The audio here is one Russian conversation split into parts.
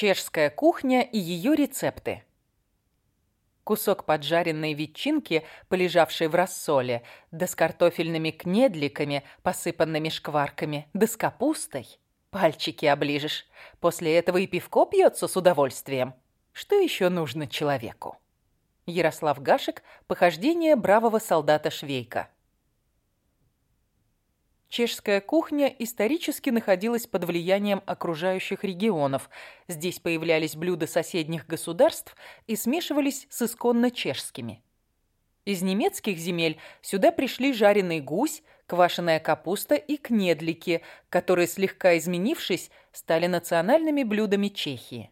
Чешская кухня и ее рецепты. Кусок поджаренной ветчинки, полежавшей в рассоле, да с картофельными кнедликами, посыпанными шкварками, да с капустой. Пальчики оближешь. После этого и пивко пьется с удовольствием. Что еще нужно человеку? Ярослав Гашек. Похождение бравого солдата Швейка. Чешская кухня исторически находилась под влиянием окружающих регионов. Здесь появлялись блюда соседних государств и смешивались с исконно чешскими. Из немецких земель сюда пришли жареный гусь, квашеная капуста и кнедлики, которые, слегка изменившись, стали национальными блюдами Чехии.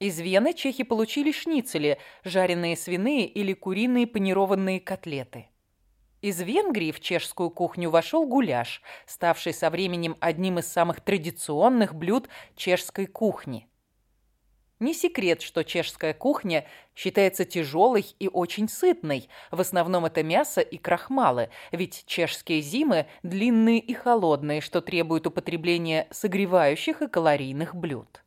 Из Вены чехи получили шницели, жареные свиные или куриные панированные котлеты. Из Венгрии в чешскую кухню вошел гуляш, ставший со временем одним из самых традиционных блюд чешской кухни. Не секрет, что чешская кухня считается тяжелой и очень сытной. В основном это мясо и крахмалы, ведь чешские зимы длинные и холодные, что требует употребления согревающих и калорийных блюд.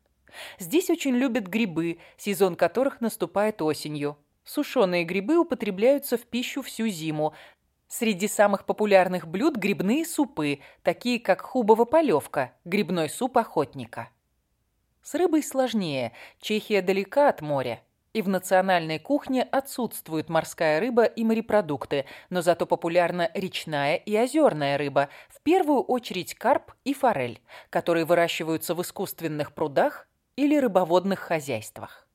Здесь очень любят грибы, сезон которых наступает осенью. Сушеные грибы употребляются в пищу всю зиму, Среди самых популярных блюд грибные супы, такие как хубова полевка, грибной суп охотника. С рыбой сложнее. Чехия далека от моря. И в национальной кухне отсутствует морская рыба и морепродукты, но зато популярна речная и озерная рыба, в первую очередь карп и форель, которые выращиваются в искусственных прудах или рыбоводных хозяйствах.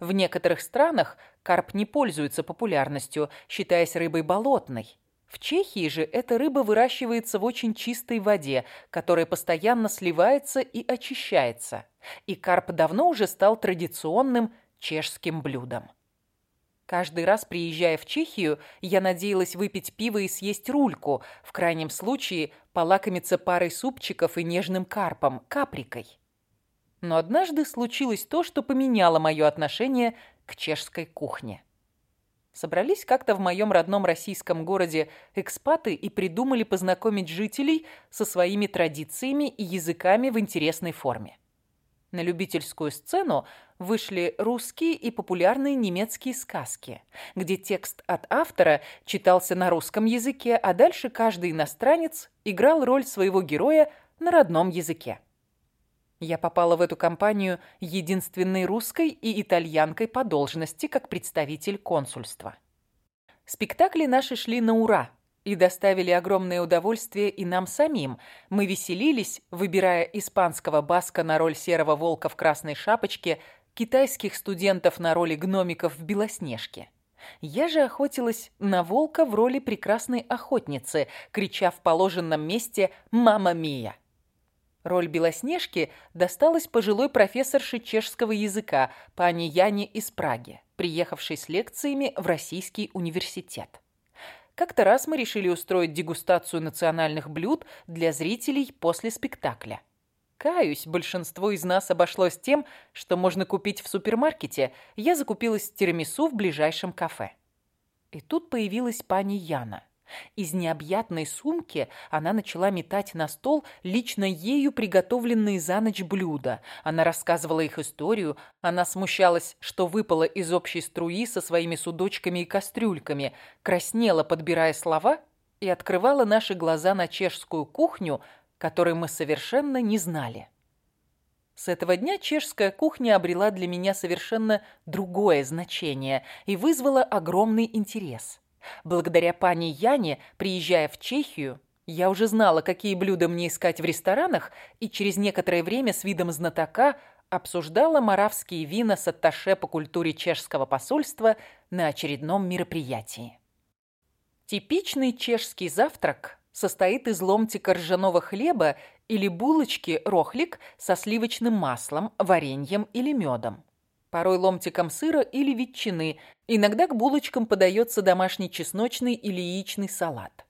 В некоторых странах карп не пользуется популярностью, считаясь рыбой болотной. В Чехии же эта рыба выращивается в очень чистой воде, которая постоянно сливается и очищается. И карп давно уже стал традиционным чешским блюдом. Каждый раз, приезжая в Чехию, я надеялась выпить пиво и съесть рульку, в крайнем случае полакомиться парой супчиков и нежным карпом, каприкой. Но однажды случилось то, что поменяло мое отношение к чешской кухне. Собрались как-то в моем родном российском городе экспаты и придумали познакомить жителей со своими традициями и языками в интересной форме. На любительскую сцену вышли русские и популярные немецкие сказки, где текст от автора читался на русском языке, а дальше каждый иностранец играл роль своего героя на родном языке. Я попала в эту компанию единственной русской и итальянкой по должности как представитель консульства. Спектакли наши шли на ура и доставили огромное удовольствие и нам самим. Мы веселились, выбирая испанского баска на роль серого волка в красной шапочке, китайских студентов на роли гномиков в «Белоснежке». Я же охотилась на волка в роли прекрасной охотницы, крича в положенном месте «Мама Мия!». Роль Белоснежки досталась пожилой профессорше чешского языка, пане Яне из Праги, приехавшей с лекциями в Российский университет. Как-то раз мы решили устроить дегустацию национальных блюд для зрителей после спектакля. Каюсь, большинство из нас обошлось тем, что можно купить в супермаркете. Я закупилась тирамису в ближайшем кафе. И тут появилась пани Яна – из необъятной сумки она начала метать на стол лично ею приготовленные за ночь блюда. Она рассказывала их историю, она смущалась, что выпала из общей струи со своими судочками и кастрюльками, краснела, подбирая слова, и открывала наши глаза на чешскую кухню, которой мы совершенно не знали. С этого дня чешская кухня обрела для меня совершенно другое значение и вызвала огромный интерес. Благодаря пане Яне, приезжая в Чехию, я уже знала, какие блюда мне искать в ресторанах, и через некоторое время с видом знатока обсуждала маравские вина с атташе по культуре чешского посольства на очередном мероприятии. Типичный чешский завтрак состоит из ломтика ржаного хлеба или булочки рохлик со сливочным маслом, вареньем или медом порой ломтиком сыра или ветчины. Иногда к булочкам подается домашний чесночный или яичный салат.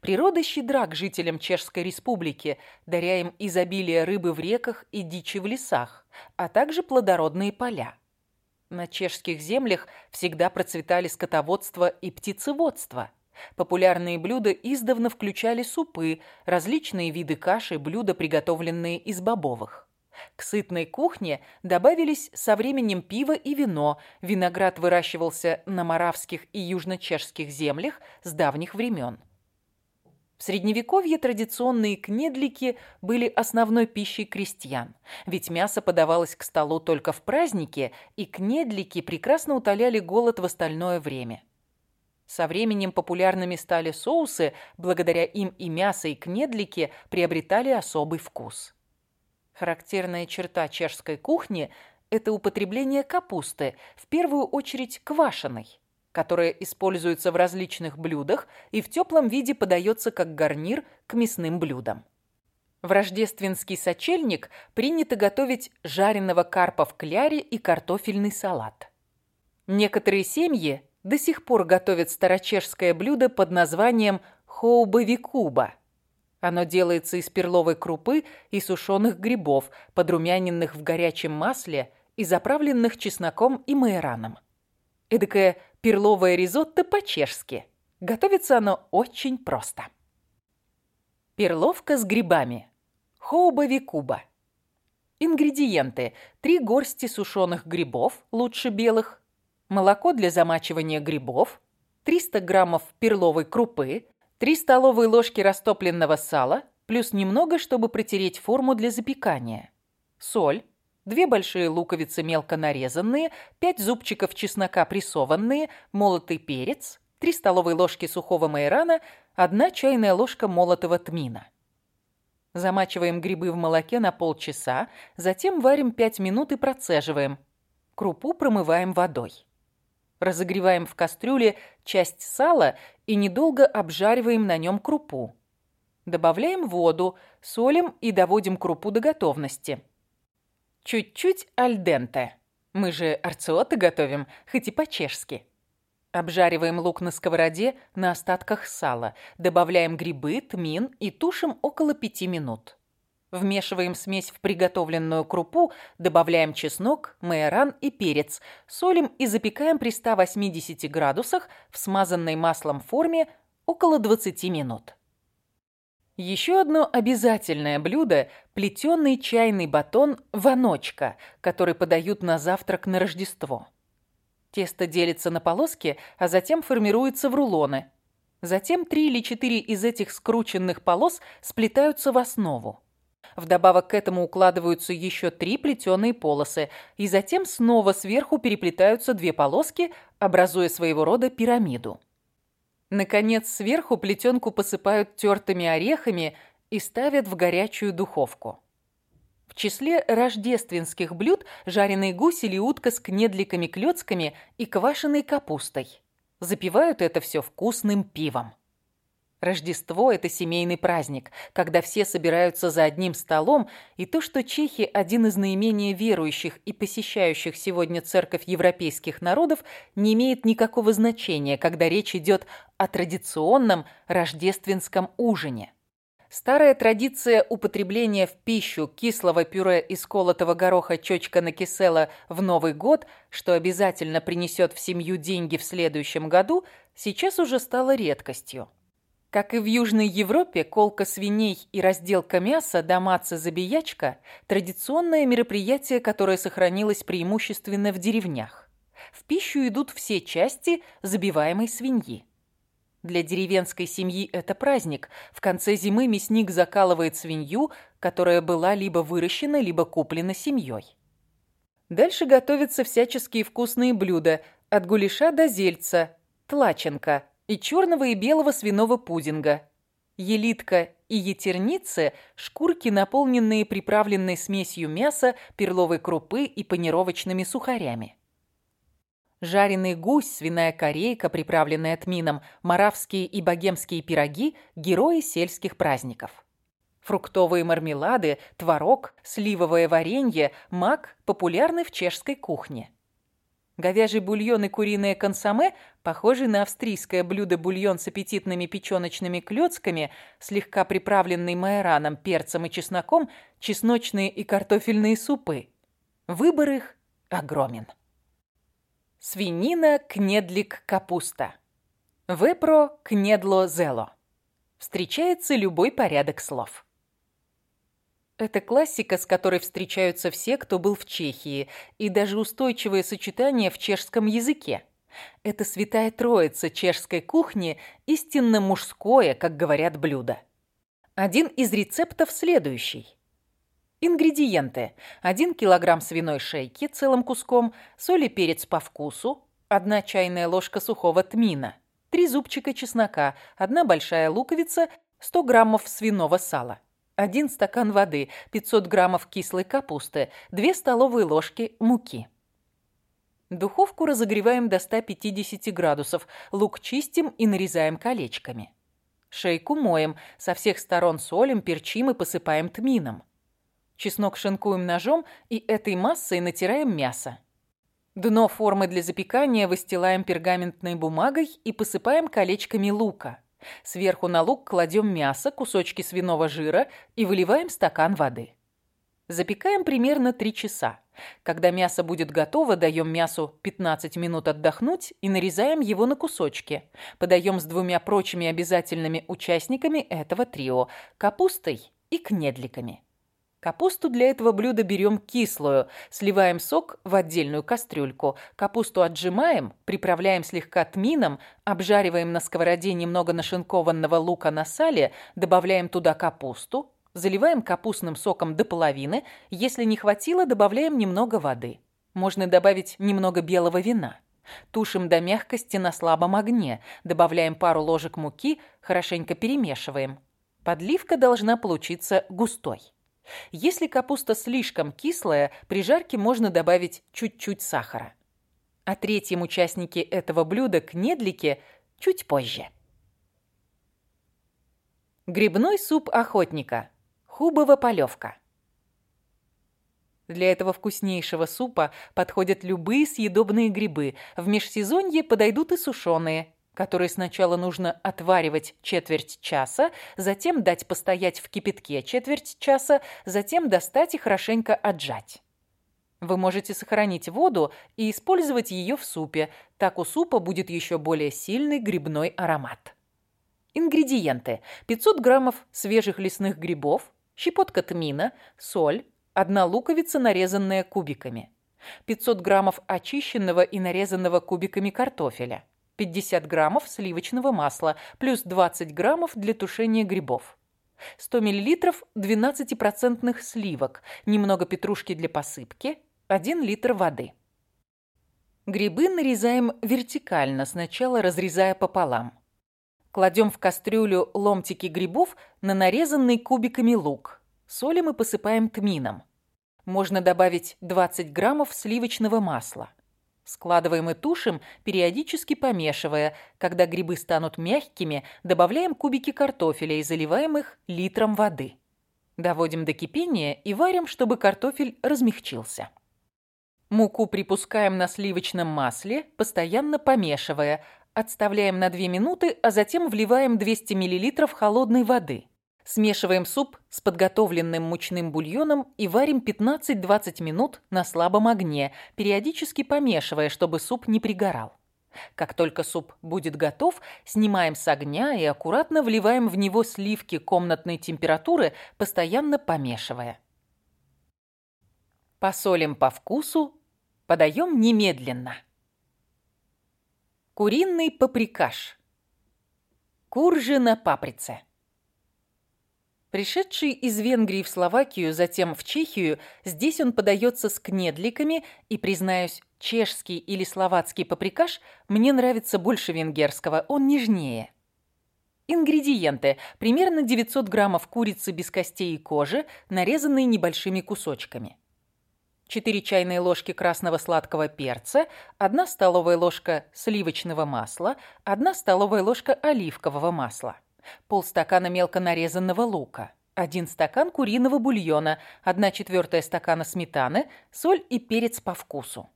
Природа щедра к жителям Чешской Республики, даря им изобилие рыбы в реках и дичи в лесах, а также плодородные поля. На чешских землях всегда процветали скотоводство и птицеводство. Популярные блюда издавна включали супы, различные виды каши, блюда, приготовленные из бобовых. К сытной кухне добавились со временем пиво и вино. Виноград выращивался на моравских и южно-чешских землях с давних времен. В Средневековье традиционные кнедлики были основной пищей крестьян, ведь мясо подавалось к столу только в праздники, и кнедлики прекрасно утоляли голод в остальное время. Со временем популярными стали соусы, благодаря им и мясо, и кнедлики приобретали особый вкус. Характерная черта чешской кухни – это употребление капусты, в первую очередь квашеной, которая используется в различных блюдах и в теплом виде подается как гарнир к мясным блюдам. В рождественский сочельник принято готовить жареного карпа в кляре и картофельный салат. Некоторые семьи до сих пор готовят старочешское блюдо под названием хоубавикуба – оно делается из перловой крупы и сушеных грибов, подрумяненных в горячем масле и заправленных чесноком и майораном. Эдакое перловое ризотто по-чешски. Готовится оно очень просто. Перловка с грибами. Хоуба-викуба. Ингредиенты. Три горсти сушеных грибов, лучше белых. Молоко для замачивания грибов. 300 граммов перловой крупы, 3 столовые ложки растопленного сала, плюс немного, чтобы протереть форму для запекания. Соль. 2 большие луковицы мелко нарезанные, 5 зубчиков чеснока прессованные, молотый перец, 3 столовые ложки сухого майорана, 1 чайная ложка молотого тмина. Замачиваем грибы в молоке на полчаса, затем варим 5 минут и процеживаем. Крупу промываем водой. Разогреваем в кастрюле часть сала и недолго обжариваем на нем крупу. Добавляем воду, солим и доводим крупу до готовности. Чуть-чуть альденте. Мы же арциоты готовим, хоть и по-чешски. Обжариваем лук на сковороде на остатках сала, добавляем грибы, тмин и тушим около 5 минут. Вмешиваем смесь в приготовленную крупу, добавляем чеснок, майоран и перец, солим и запекаем при 180 градусах в смазанной маслом форме около 20 минут. Еще одно обязательное блюдо – плетеный чайный батон «Ваночка», который подают на завтрак на Рождество. Тесто делится на полоски, а затем формируется в рулоны. Затем три или четыре из этих скрученных полос сплетаются в основу. Вдобавок к этому укладываются еще три плетеные полосы, и затем снова сверху переплетаются две полоски, образуя своего рода пирамиду. Наконец, сверху плетенку посыпают тертыми орехами и ставят в горячую духовку. В числе рождественских блюд жареный гусь или утка с кнедликами-клёцками и квашеной капустой. Запивают это все вкусным пивом. Рождество – это семейный праздник, когда все собираются за одним столом, и то, что чехи – один из наименее верующих и посещающих сегодня церковь европейских народов, не имеет никакого значения, когда речь идет о традиционном рождественском ужине. Старая традиция употребления в пищу кислого пюре из колотого гороха чочка на кисела в Новый год, что обязательно принесет в семью деньги в следующем году, сейчас уже стала редкостью. Как и в Южной Европе, колка свиней и разделка мяса, домаца-забиячка – традиционное мероприятие, которое сохранилось преимущественно в деревнях. В пищу идут все части забиваемой свиньи. Для деревенской семьи это праздник. В конце зимы мясник закалывает свинью, которая была либо выращена, либо куплена семьей. Дальше готовятся всяческие вкусные блюда, от гуляша до зельца, тлаченка – и черного и белого свиного пудинга. Елитка и етерницы – шкурки, наполненные приправленной смесью мяса, перловой крупы и панировочными сухарями. Жареный гусь, свиная корейка, приправленная тмином, маравские и богемские пироги – герои сельских праздников. Фруктовые мармелады, творог, сливовое варенье, мак популярны в чешской кухне. Говяжий бульон и куриное консоме, похожий на австрийское блюдо бульон с аппетитными печёночными клёцками, слегка приправленный майораном, перцем и чесноком, чесночные и картофельные супы. Выбор их огромен. Свинина, кнедлик, капуста. Вепро, кнедло, зело. Встречается любой порядок слов. Это классика, с которой встречаются все, кто был в Чехии, и даже устойчивое сочетание в чешском языке. Это святая троица чешской кухни, истинно мужское, как говорят, блюдо. Один из рецептов следующий. Ингредиенты. 1 килограмм свиной шейки целым куском, соль и перец по вкусу, 1 чайная ложка сухого тмина, 3 зубчика чеснока, 1 большая луковица, 100 граммов свиного сала. 1 стакан воды, 500 граммов кислой капусты, 2 столовые ложки муки. Духовку разогреваем до 150 градусов, лук чистим и нарезаем колечками. Шейку моем, со всех сторон солим, перчим и посыпаем тмином. Чеснок шинкуем ножом и этой массой натираем мясо. Дно формы для запекания выстилаем пергаментной бумагой и посыпаем колечками лука. Сверху на лук кладем мясо, кусочки свиного жира и выливаем стакан воды. Запекаем примерно 3 часа. Когда мясо будет готово, даем мясу 15 минут отдохнуть и нарезаем его на кусочки. Подаем с двумя прочими обязательными участниками этого трио – капустой и кнедликами. Капусту для этого блюда берем кислую, сливаем сок в отдельную кастрюльку, капусту отжимаем, приправляем слегка тмином, обжариваем на сковороде немного нашинкованного лука на сале, добавляем туда капусту, заливаем капустным соком до половины, если не хватило, добавляем немного воды. Можно добавить немного белого вина. Тушим до мягкости на слабом огне, добавляем пару ложек муки, хорошенько перемешиваем. Подливка должна получиться густой. Если капуста слишком кислая, при жарке можно добавить чуть-чуть сахара. О третьем участнике этого блюда, кнедлике, чуть позже. Грибной суп охотника. Хубова полевка. Для этого вкуснейшего супа подходят любые съедобные грибы. В межсезонье подойдут и сушеные которые сначала нужно отваривать четверть часа, затем дать постоять в кипятке четверть часа, затем достать и хорошенько отжать. Вы можете сохранить воду и использовать ее в супе. Так у супа будет еще более сильный грибной аромат. Ингредиенты. 500 граммов свежих лесных грибов, щепотка тмина, соль, одна луковица, нарезанная кубиками, 500 граммов очищенного и нарезанного кубиками картофеля, 50 граммов сливочного масла, плюс 20 граммов для тушения грибов. 100 миллилитров 12% сливок, немного петрушки для посыпки, 1 литр воды. Грибы нарезаем вертикально, сначала разрезая пополам. Кладем в кастрюлю ломтики грибов на нарезанный кубиками лук. Солим и посыпаем тмином. Можно добавить 20 граммов сливочного масла. Складываем и тушим, периодически помешивая. Когда грибы станут мягкими, добавляем кубики картофеля и заливаем их литром воды. Доводим до кипения и варим, чтобы картофель размягчился. Муку припускаем на сливочном масле, постоянно помешивая. Отставляем на 2 минуты, а затем вливаем 200 мл холодной воды. Смешиваем суп с подготовленным мучным бульоном и варим 15-20 минут на слабом огне, периодически помешивая, чтобы суп не пригорал. Как только суп будет готов, снимаем с огня и аккуратно вливаем в него сливки комнатной температуры, постоянно помешивая. Посолим по вкусу, подаем немедленно. Куриный паприкаш. Куржи на паприце. Пришедший из Венгрии в Словакию, затем в Чехию, здесь он подается с кнедликами, и, признаюсь, чешский или словацкий паприкаш мне нравится больше венгерского, он нежнее. Ингредиенты. Примерно 900 граммов курицы без костей и кожи, нарезанные небольшими кусочками. 4 чайные ложки красного сладкого перца, 1 столовая ложка сливочного масла, 1 столовая ложка оливкового масла полстакана мелко нарезанного лука, один стакан куриного бульона, 1 четвертая стакана сметаны, соль и перец по вкусу.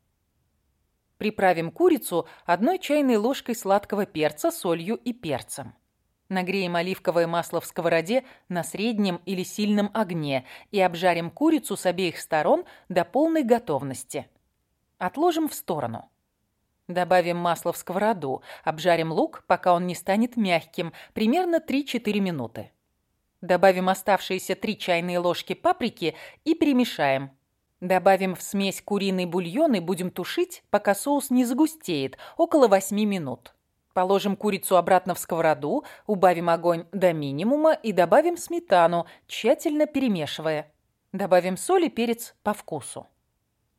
Приправим курицу одной чайной ложкой сладкого перца, солью и перцем. Нагреем оливковое масло в сковороде на среднем или сильном огне и обжарим курицу с обеих сторон до полной готовности. Отложим в сторону. Добавим масло в сковороду, обжарим лук, пока он не станет мягким, примерно 3-4 минуты. Добавим оставшиеся 3 чайные ложки паприки и перемешаем. Добавим в смесь куриный бульон и будем тушить, пока соус не загустеет, около 8 минут. Положим курицу обратно в сковороду, убавим огонь до минимума и добавим сметану, тщательно перемешивая. Добавим соль и перец по вкусу.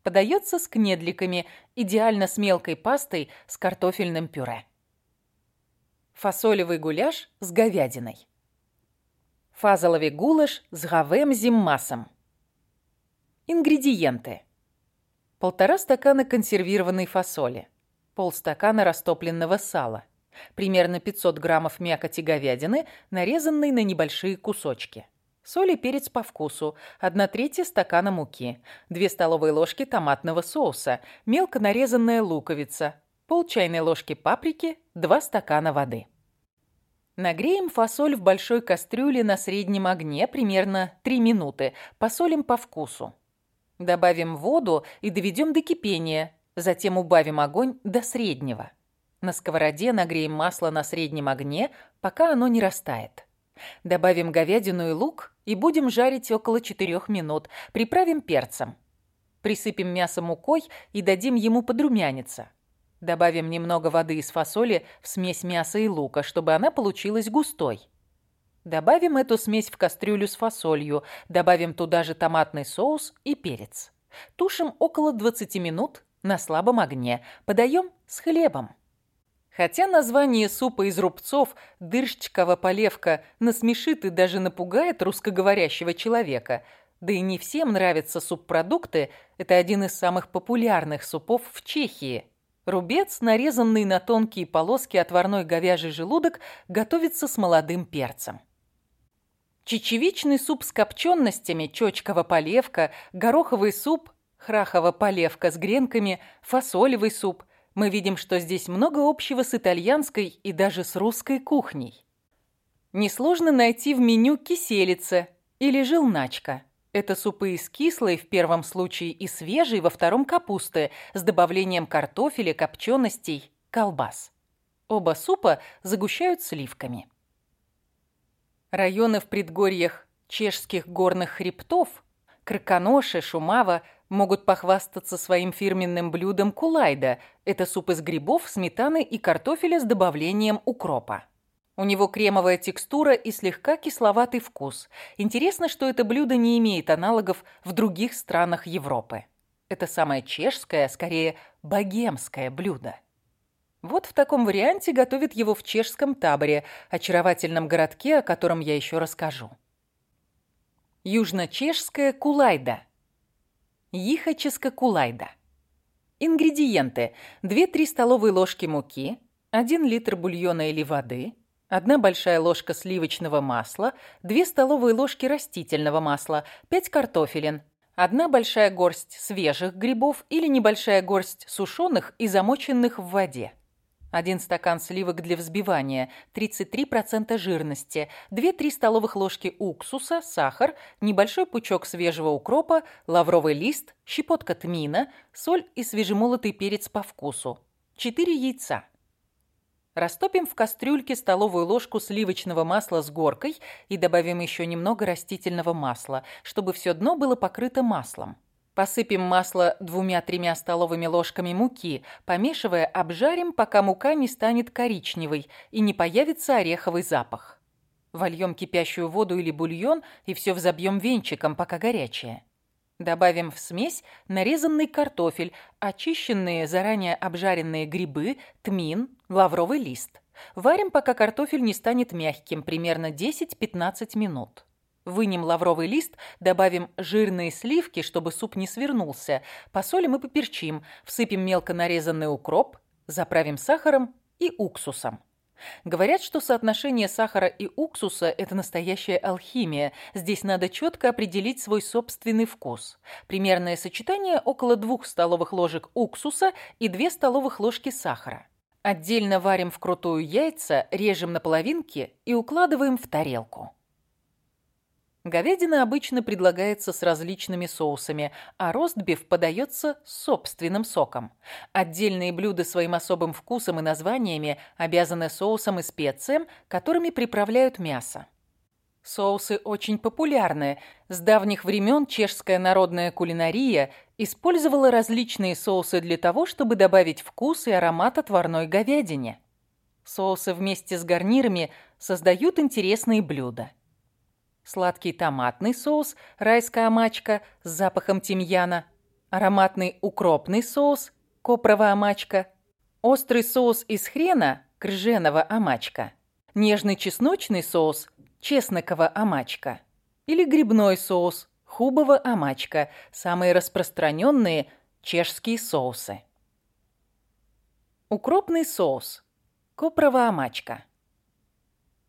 Подается с кнедликами, идеально с мелкой пастой с картофельным пюре. Фасолевый гуляш с говядиной. Фазоловый гулаш с гавем зиммасом. Ингредиенты. Полтора стакана консервированной фасоли. Полстакана растопленного сала. Примерно 500 граммов мякоти говядины, нарезанной на небольшие кусочки. Соль и перец по вкусу, 1 третья стакана муки, 2 столовые ложки томатного соуса, мелко нарезанная луковица, пол чайной ложки паприки, 2 стакана воды. Нагреем фасоль в большой кастрюле на среднем огне примерно 3 минуты, посолим по вкусу. Добавим воду и доведем до кипения, затем убавим огонь до среднего. На сковороде нагреем масло на среднем огне, пока оно не растает. Добавим говядину и лук и будем жарить около 4 минут. Приправим перцем. Присыпем мясо мукой и дадим ему подрумяниться. Добавим немного воды из фасоли в смесь мяса и лука, чтобы она получилась густой. Добавим эту смесь в кастрюлю с фасолью, добавим туда же томатный соус и перец. Тушим около 20 минут на слабом огне. Подаем с хлебом. Хотя название супа из рубцов «дырщикова полевка» насмешит и даже напугает русскоговорящего человека, да и не всем нравятся субпродукты, это один из самых популярных супов в Чехии. Рубец, нарезанный на тонкие полоски отварной говяжий желудок, готовится с молодым перцем. Чечевичный суп с копченостями, чочкова полевка, гороховый суп, храхова полевка с гренками, фасолевый суп – мы видим, что здесь много общего с итальянской и даже с русской кухней. Несложно найти в меню киселица или желначка. Это супы из кислой в первом случае и свежей во втором капусты с добавлением картофеля, копченостей, колбас. Оба супа загущают сливками. Районы в предгорьях чешских горных хребтов Краконоши, Шумава могут похвастаться своим фирменным блюдом кулайда. Это суп из грибов, сметаны и картофеля с добавлением укропа. У него кремовая текстура и слегка кисловатый вкус. Интересно, что это блюдо не имеет аналогов в других странах Европы. Это самое чешское, скорее богемское блюдо. Вот в таком варианте готовят его в чешском таборе, очаровательном городке, о котором я еще расскажу. Южно-чешская кулайда. Ихаческа кулайда. Ингредиенты. 2-3 столовые ложки муки, 1 литр бульона или воды, 1 большая ложка сливочного масла, 2 столовые ложки растительного масла, 5 картофелин, 1 большая горсть свежих грибов или небольшая горсть сушеных и замоченных в воде. 1 стакан сливок для взбивания, 33% жирности, 2-3 столовых ложки уксуса, сахар, небольшой пучок свежего укропа, лавровый лист, щепотка тмина, соль и свежемолотый перец по вкусу. 4 яйца. Растопим в кастрюльке столовую ложку сливочного масла с горкой и добавим еще немного растительного масла, чтобы все дно было покрыто маслом. Посыпем масло двумя-тремя столовыми ложками муки, помешивая, обжарим, пока мука не станет коричневой и не появится ореховый запах. Вольем кипящую воду или бульон и все взобьем венчиком, пока горячее. Добавим в смесь нарезанный картофель, очищенные заранее обжаренные грибы, тмин, лавровый лист. Варим, пока картофель не станет мягким, примерно 10-15 минут. Вынем лавровый лист, добавим жирные сливки, чтобы суп не свернулся, посолим и поперчим, всыпем мелко нарезанный укроп, заправим сахаром и уксусом. Говорят, что соотношение сахара и уксуса – это настоящая алхимия. Здесь надо четко определить свой собственный вкус. Примерное сочетание – около двух столовых ложек уксуса и две столовых ложки сахара. Отдельно варим вкрутую яйца, режем на половинки и укладываем в тарелку. Говядина обычно предлагается с различными соусами, а ростбиф подается с собственным соком. Отдельные блюда своим особым вкусом и названиями обязаны соусом и специям, которыми приправляют мясо. Соусы очень популярны. С давних времен чешская народная кулинария использовала различные соусы для того, чтобы добавить вкус и аромат отварной говядине. Соусы вместе с гарнирами создают интересные блюда. Сладкий томатный соус «Райская мачка» с запахом тимьяна, ароматный укропный соус «Копровая мачка», острый соус из хрена «Крженого амачка», нежный чесночный соус чеснокова амачка или грибной соус хубова амачка, самые распространенные чешские соусы. Укропный соус. Копрова амачка.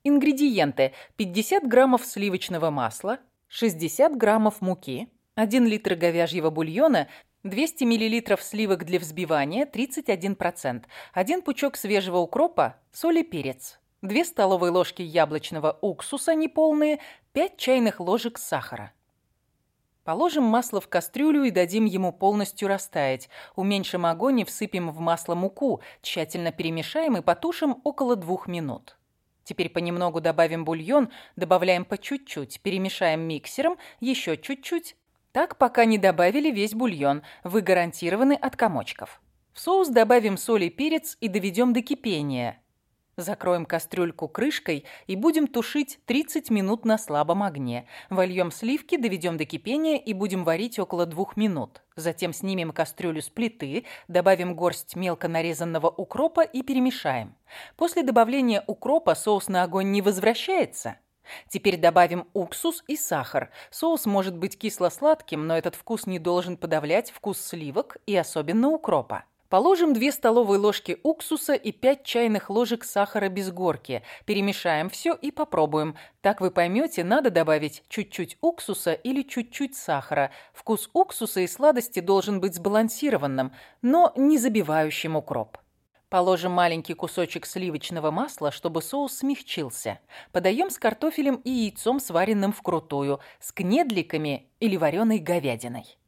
Ингредиенты. 50 граммов сливочного масла, 60 граммов муки, 1 литр говяжьего бульона, 200 миллилитров сливок для взбивания, 31%, 1 пучок свежего укропа, соль и перец, 2 столовые ложки яблочного уксуса неполные, 5 чайных ложек сахара. Положим масло в кастрюлю и дадим ему полностью растаять. Уменьшим огонь и всыпем в масло муку, тщательно перемешаем и потушим около двух минут. Теперь понемногу добавим бульон, добавляем по чуть-чуть, перемешаем миксером, еще чуть-чуть. Так, пока не добавили весь бульон, вы гарантированы от комочков. В соус добавим соль и перец и доведем до кипения. Закроем кастрюльку крышкой и будем тушить 30 минут на слабом огне. Вольем сливки, доведем до кипения и будем варить около 2 минут. Затем снимем кастрюлю с плиты, добавим горсть мелко нарезанного укропа и перемешаем. После добавления укропа соус на огонь не возвращается. Теперь добавим уксус и сахар. Соус может быть кисло-сладким, но этот вкус не должен подавлять вкус сливок и особенно укропа. Положим 2 столовые ложки уксуса и 5 чайных ложек сахара без горки. Перемешаем все и попробуем. Так вы поймете, надо добавить чуть-чуть уксуса или чуть-чуть сахара. Вкус уксуса и сладости должен быть сбалансированным, но не забивающим укроп. Положим маленький кусочек сливочного масла, чтобы соус смягчился. Подаем с картофелем и яйцом, сваренным вкрутую, с кнедликами или вареной говядиной.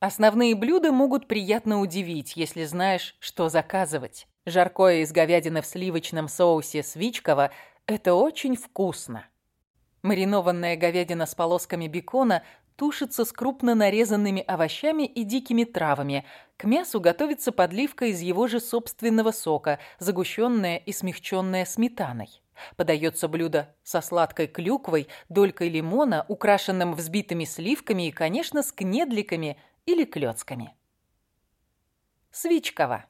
Основные блюда могут приятно удивить, если знаешь, что заказывать. Жаркое из говядины в сливочном соусе свичково – это очень вкусно. Маринованная говядина с полосками бекона тушится с крупно нарезанными овощами и дикими травами. К мясу готовится подливка из его же собственного сока, загущенная и смягченная сметаной. Подается блюдо со сладкой клюквой, долькой лимона, украшенным взбитыми сливками и, конечно, с кнедликами или клёцками. Свичкова.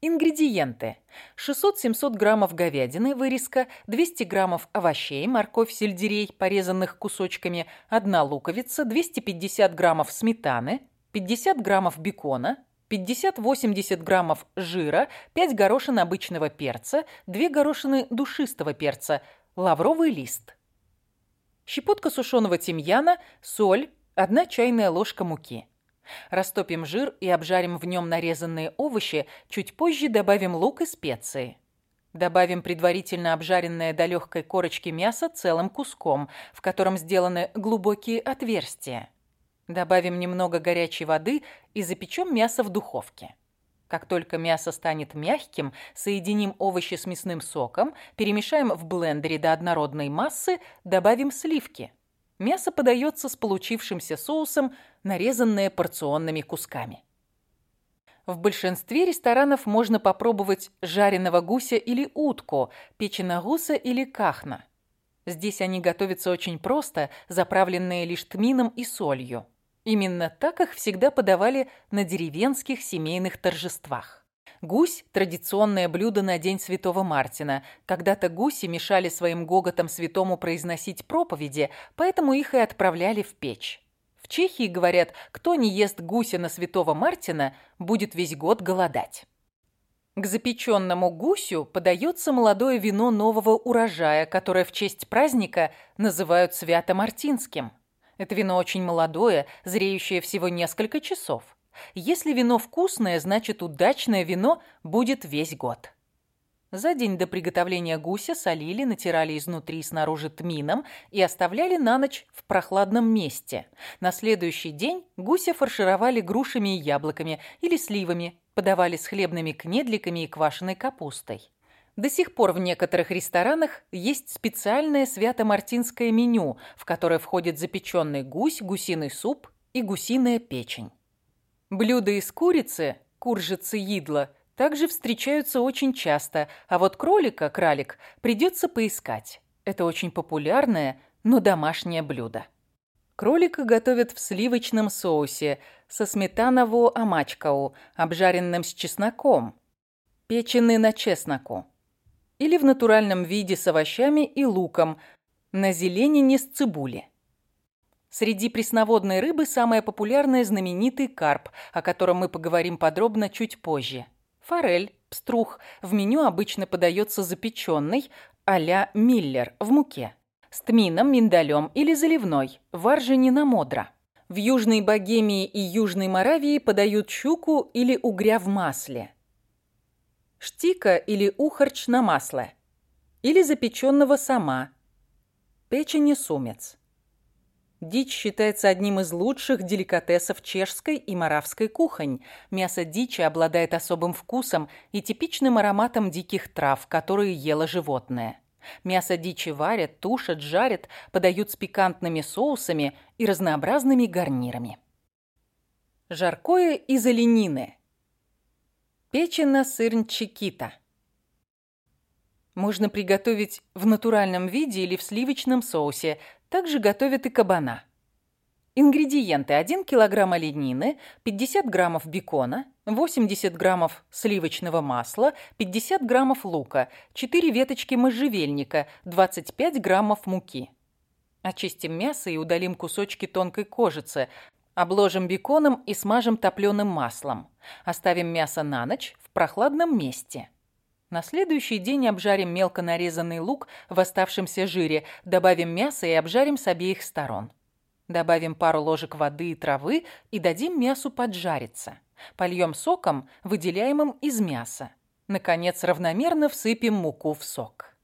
Ингредиенты. 600-700 граммов говядины, вырезка, 200 граммов овощей, морковь, сельдерей, порезанных кусочками, 1 луковица, 250 граммов сметаны, 50 граммов бекона, 50-80 граммов жира, 5 горошин обычного перца, 2 горошины душистого перца, лавровый лист. Щепотка сушеного тимьяна, соль, 1 чайная ложка муки. Растопим жир и обжарим в нем нарезанные овощи, чуть позже добавим лук и специи. Добавим предварительно обжаренное до легкой корочки мясо целым куском, в котором сделаны глубокие отверстия. Добавим немного горячей воды и запечем мясо в духовке. Как только мясо станет мягким, соединим овощи с мясным соком, перемешаем в блендере до однородной массы, добавим сливки – Мясо подается с получившимся соусом, нарезанное порционными кусками. В большинстве ресторанов можно попробовать жареного гуся или утку, печеного гуса или кахна. Здесь они готовятся очень просто, заправленные лишь тмином и солью. Именно так их всегда подавали на деревенских семейных торжествах. Гусь – традиционное блюдо на День Святого Мартина. Когда-то гуси мешали своим гоготом святому произносить проповеди, поэтому их и отправляли в печь. В Чехии говорят, кто не ест гуся на Святого Мартина, будет весь год голодать. К запеченному гусю подается молодое вино нового урожая, которое в честь праздника называют свято-мартинским. Это вино очень молодое, зреющее всего несколько часов. Если вино вкусное, значит удачное вино будет весь год. За день до приготовления гуся солили, натирали изнутри и снаружи тмином и оставляли на ночь в прохладном месте. На следующий день гуся фаршировали грушами и яблоками или сливами, подавали с хлебными кнедликами и квашеной капустой. До сих пор в некоторых ресторанах есть специальное свято-мартинское меню, в которое входит запеченный гусь, гусиный суп и гусиная печень. Блюда из курицы, куржицы идла, также встречаются очень часто, а вот кролика, кралик, придется поискать. Это очень популярное, но домашнее блюдо. Кролика готовят в сливочном соусе со сметаново-амачкау, обжаренным с чесноком, печеный на чесноку, или в натуральном виде с овощами и луком, на зеленине с цибули. Среди пресноводной рыбы самая популярная знаменитый карп, о котором мы поговорим подробно чуть позже. Форель, пструх, в меню обычно подается запеченный, а-ля миллер, в муке с тмином, миндалем или заливной, варженина модра. В Южной Богемии и Южной Моравии подают щуку или угря в масле. Штика или ухарч на масле. Или запеченного сама. Печени сумец. Дичь считается одним из лучших деликатесов чешской и моравской кухонь. Мясо дичи обладает особым вкусом и типичным ароматом диких трав, которые ело животное. Мясо дичи варят, тушат, жарят, подают с пикантными соусами и разнообразными гарнирами. Жаркое из оленины. Печена сырнчикита. Можно приготовить в натуральном виде или в сливочном соусе. Также готовят и кабана. Ингредиенты. 1 килограмм оленины, 50 граммов бекона, 80 граммов сливочного масла, 50 граммов лука, 4 веточки можжевельника, 25 граммов муки. Очистим мясо и удалим кусочки тонкой кожицы. Обложим беконом и смажем топленым маслом. Оставим мясо на ночь в прохладном месте. На следующий день обжарим мелко нарезанный лук в оставшемся жире, добавим мясо и обжарим с обеих сторон. Добавим пару ложек воды и травы и дадим мясу поджариться. Польем соком, выделяемым из мяса. Наконец, равномерно всыпем муку в сок.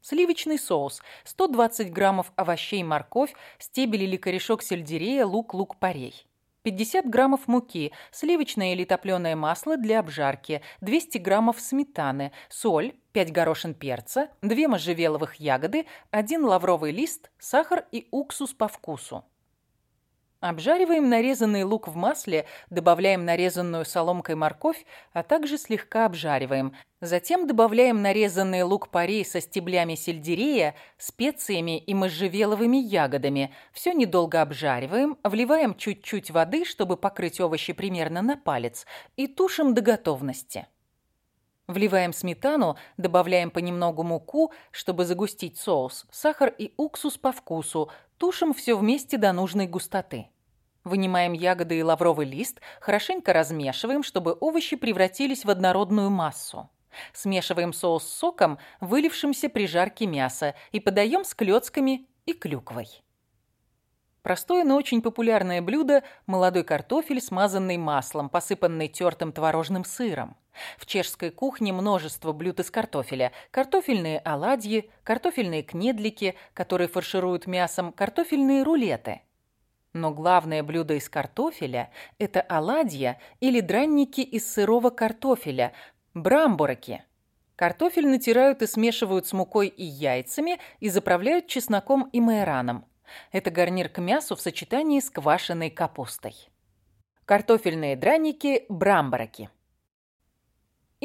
Сливочный соус. 120 граммов овощей, морковь, стебель или корешок сельдерея, лук, лук-порей. 50 граммов муки, сливочное или топленое масло для обжарки, 200 граммов сметаны, соль, 5 горошин перца, 2 можжевеловых ягоды, 1 лавровый лист, сахар и уксус по вкусу. Обжариваем нарезанный лук в масле, добавляем нарезанную соломкой морковь, а также слегка обжариваем. Затем добавляем нарезанный лук-порей со стеблями сельдерея, специями и можжевеловыми ягодами. Все недолго обжариваем, вливаем чуть-чуть воды, чтобы покрыть овощи примерно на палец, и тушим до готовности. Вливаем сметану, добавляем понемногу муку, чтобы загустить соус, сахар и уксус по вкусу, тушим все вместе до нужной густоты. Вынимаем ягоды и лавровый лист, хорошенько размешиваем, чтобы овощи превратились в однородную массу. Смешиваем соус с соком, вылившимся при жарке мяса, и подаем с клёцками и клюквой. Простое, но очень популярное блюдо – молодой картофель, смазанный маслом, посыпанный тертым творожным сыром. В чешской кухне множество блюд из картофеля. Картофельные оладьи, картофельные кнедлики, которые фаршируют мясом, картофельные рулеты – но главное блюдо из картофеля – это оладья или дранники из сырого картофеля – брамбураки. Картофель натирают и смешивают с мукой и яйцами и заправляют чесноком и майораном. Это гарнир к мясу в сочетании с квашеной капустой. Картофельные драники – брамбураки.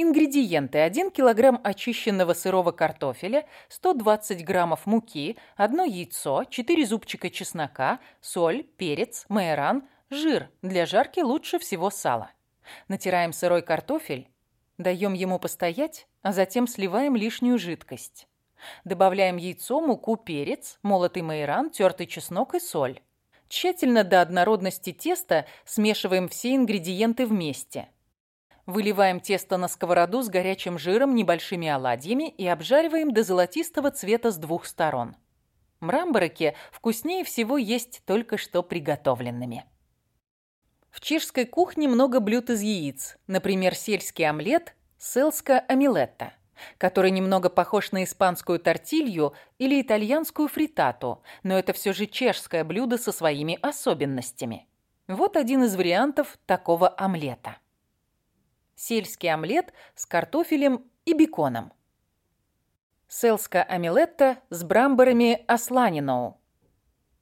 Ингредиенты. 1 кг очищенного сырого картофеля, 120 граммов муки, 1 яйцо, 4 зубчика чеснока, соль, перец, майоран, жир. Для жарки лучше всего сало. Натираем сырой картофель, даем ему постоять, а затем сливаем лишнюю жидкость. Добавляем яйцо, муку, перец, молотый майоран, тертый чеснок и соль. Тщательно до однородности теста смешиваем все ингредиенты вместе – Выливаем тесто на сковороду с горячим жиром, небольшими оладьями и обжариваем до золотистого цвета с двух сторон. Мрамбораки вкуснее всего есть только что приготовленными. В чешской кухне много блюд из яиц, например, сельский омлет, селска амилетта, который немного похож на испанскую тортилью или итальянскую фритату, но это все же чешское блюдо со своими особенностями. Вот один из вариантов такого омлета сельский омлет с картофелем и беконом. Селска амилетта с брамбарами асланиноу.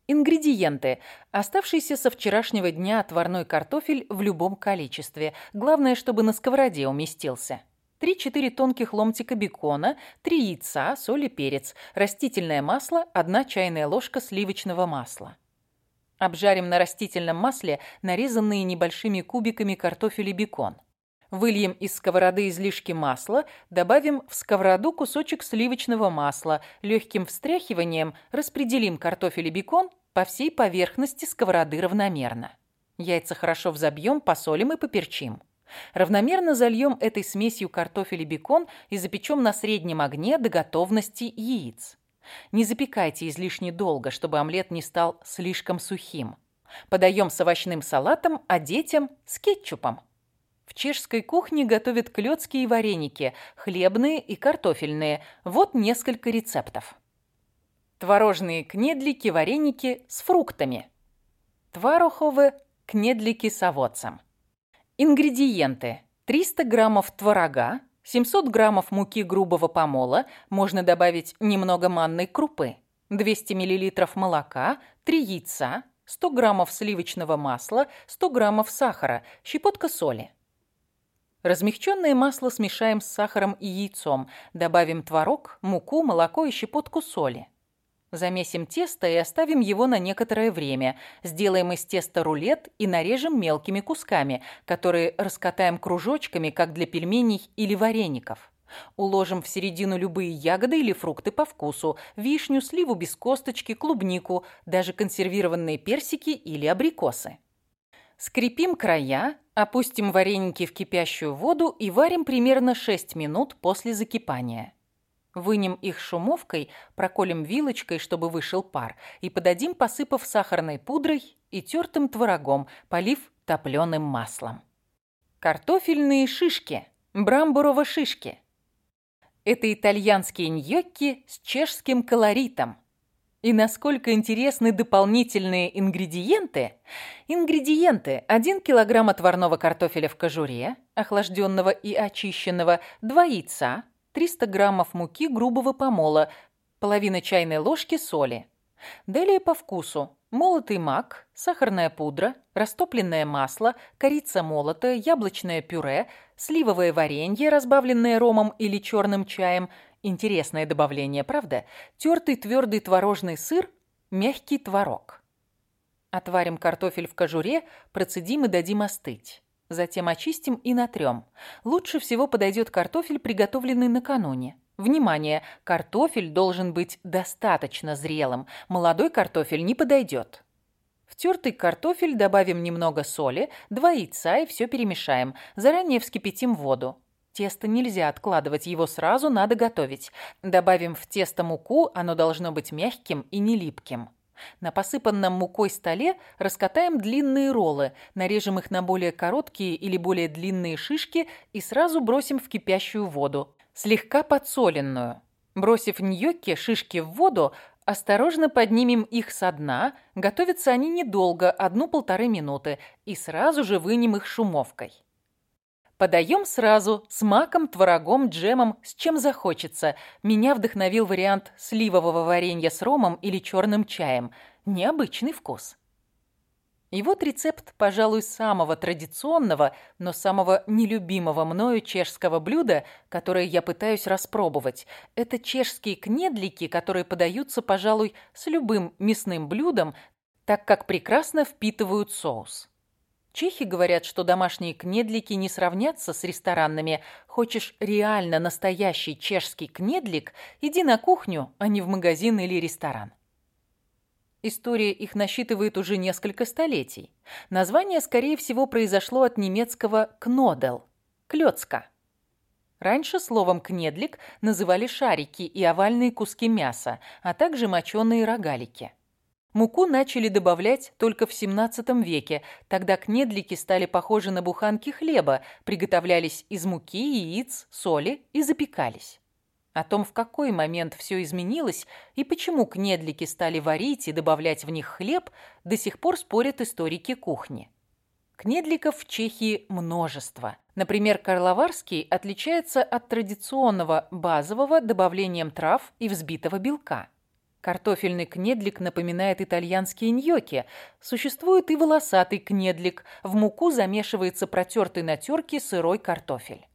Ингредиенты. Оставшийся со вчерашнего дня отварной картофель в любом количестве. Главное, чтобы на сковороде уместился. 3-4 тонких ломтика бекона, 3 яйца, соль и перец, растительное масло, 1 чайная ложка сливочного масла. Обжарим на растительном масле нарезанные небольшими кубиками картофель и бекон. Выльем из сковороды излишки масла, добавим в сковороду кусочек сливочного масла, легким встряхиванием распределим картофель и бекон по всей поверхности сковороды равномерно. Яйца хорошо взобьем, посолим и поперчим. Равномерно зальем этой смесью картофель и бекон и запечем на среднем огне до готовности яиц. Не запекайте излишне долго, чтобы омлет не стал слишком сухим. Подаем с овощным салатом, а детям с кетчупом. В чешской кухне готовят клёцки и вареники, хлебные и картофельные. Вот несколько рецептов. Творожные кнедлики, вареники с фруктами. Тваруховы кнедлики с овоцем. Ингредиенты. 300 граммов творога, 700 граммов муки грубого помола, можно добавить немного манной крупы, 200 миллилитров молока, 3 яйца, 100 граммов сливочного масла, 100 граммов сахара, щепотка соли. Размягченное масло смешаем с сахаром и яйцом. Добавим творог, муку, молоко и щепотку соли. Замесим тесто и оставим его на некоторое время. Сделаем из теста рулет и нарежем мелкими кусками, которые раскатаем кружочками, как для пельменей или вареников. Уложим в середину любые ягоды или фрукты по вкусу. Вишню, сливу без косточки, клубнику, даже консервированные персики или абрикосы. Скрепим края, опустим вареники в кипящую воду и варим примерно 6 минут после закипания. Вынем их шумовкой, проколем вилочкой, чтобы вышел пар, и подадим, посыпав сахарной пудрой и тертым творогом, полив топленым маслом. Картофельные шишки, брамбурово-шишки. Это итальянские ньокки с чешским колоритом – и насколько интересны дополнительные ингредиенты? Ингредиенты. 1 килограмм отварного картофеля в кожуре, охлажденного и очищенного, 2 яйца, 300 граммов муки грубого помола, половина чайной ложки соли. Далее по вкусу. Молотый мак, сахарная пудра, растопленное масло, корица молотая, яблочное пюре, сливовое варенье, разбавленное ромом или черным чаем – Интересное добавление, правда? Тертый твердый творожный сыр, мягкий творог. Отварим картофель в кожуре, процедим и дадим остыть. Затем очистим и натрем. Лучше всего подойдет картофель, приготовленный накануне. Внимание! Картофель должен быть достаточно зрелым. Молодой картофель не подойдет. В тертый картофель добавим немного соли, два яйца и все перемешаем. Заранее вскипятим воду. Тесто нельзя откладывать, его сразу надо готовить. Добавим в тесто муку, оно должно быть мягким и не липким. На посыпанном мукой столе раскатаем длинные роллы, нарежем их на более короткие или более длинные шишки и сразу бросим в кипящую воду, слегка подсоленную. Бросив ньокки, шишки в воду, осторожно поднимем их со дна, готовятся они недолго, одну-полторы минуты, и сразу же вынем их шумовкой. Подаем сразу, с маком, творогом, джемом, с чем захочется. Меня вдохновил вариант сливового варенья с ромом или черным чаем. Необычный вкус. И вот рецепт, пожалуй, самого традиционного, но самого нелюбимого мною чешского блюда, которое я пытаюсь распробовать. Это чешские кнедлики, которые подаются, пожалуй, с любым мясным блюдом, так как прекрасно впитывают соус. Чехи говорят, что домашние кнедлики не сравнятся с ресторанными. Хочешь реально настоящий чешский кнедлик, иди на кухню, а не в магазин или ресторан. История их насчитывает уже несколько столетий. Название, скорее всего, произошло от немецкого «кнодел» – «клёцка». Раньше словом «кнедлик» называли шарики и овальные куски мяса, а также моченые рогалики. Муку начали добавлять только в 17 веке. Тогда кнедлики стали похожи на буханки хлеба, приготовлялись из муки, яиц, соли и запекались. О том, в какой момент все изменилось и почему кнедлики стали варить и добавлять в них хлеб, до сих пор спорят историки кухни. Кнедликов в Чехии множество. Например, карловарский отличается от традиционного базового добавлением трав и взбитого белка. Картофельный кнедлик напоминает итальянские ньокки. Существует и волосатый кнедлик. В муку замешивается протертый на терке сырой картофель.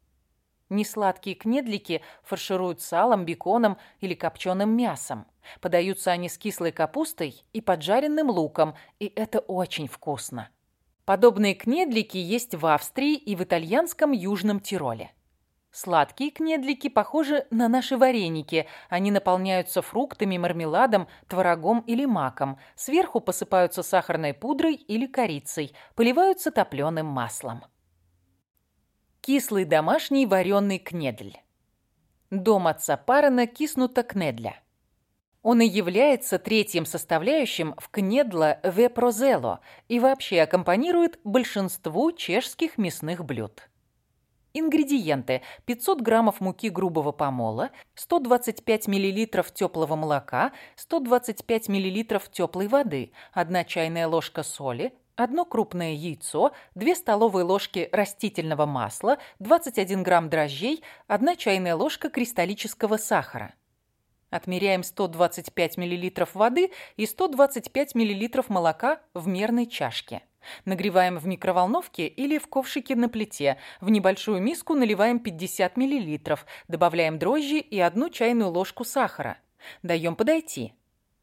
Несладкие кнедлики фаршируют салом, беконом или копченым мясом. Подаются они с кислой капустой и поджаренным луком, и это очень вкусно. Подобные кнедлики есть в Австрии и в итальянском Южном Тироле. Сладкие кнедлики похожи на наши вареники. Они наполняются фруктами, мармеладом, творогом или маком. Сверху посыпаются сахарной пудрой или корицей. Поливаются топленым маслом. Кислый домашний вареный кнедль. Дом отца Парена киснута кнедля. Он и является третьим составляющим в кнедла вепрозело и вообще аккомпанирует большинству чешских мясных блюд. Ингредиенты. 500 граммов муки грубого помола, 125 миллилитров теплого молока, 125 миллилитров теплой воды, 1 чайная ложка соли, одно крупное яйцо, 2 столовые ложки растительного масла, 21 грамм дрожжей, 1 чайная ложка кристаллического сахара. Отмеряем 125 миллилитров воды и 125 миллилитров молока в мерной чашке. Нагреваем в микроволновке или в ковшике на плите. В небольшую миску наливаем 50 мл, добавляем дрожжи и одну чайную ложку сахара. Даем подойти.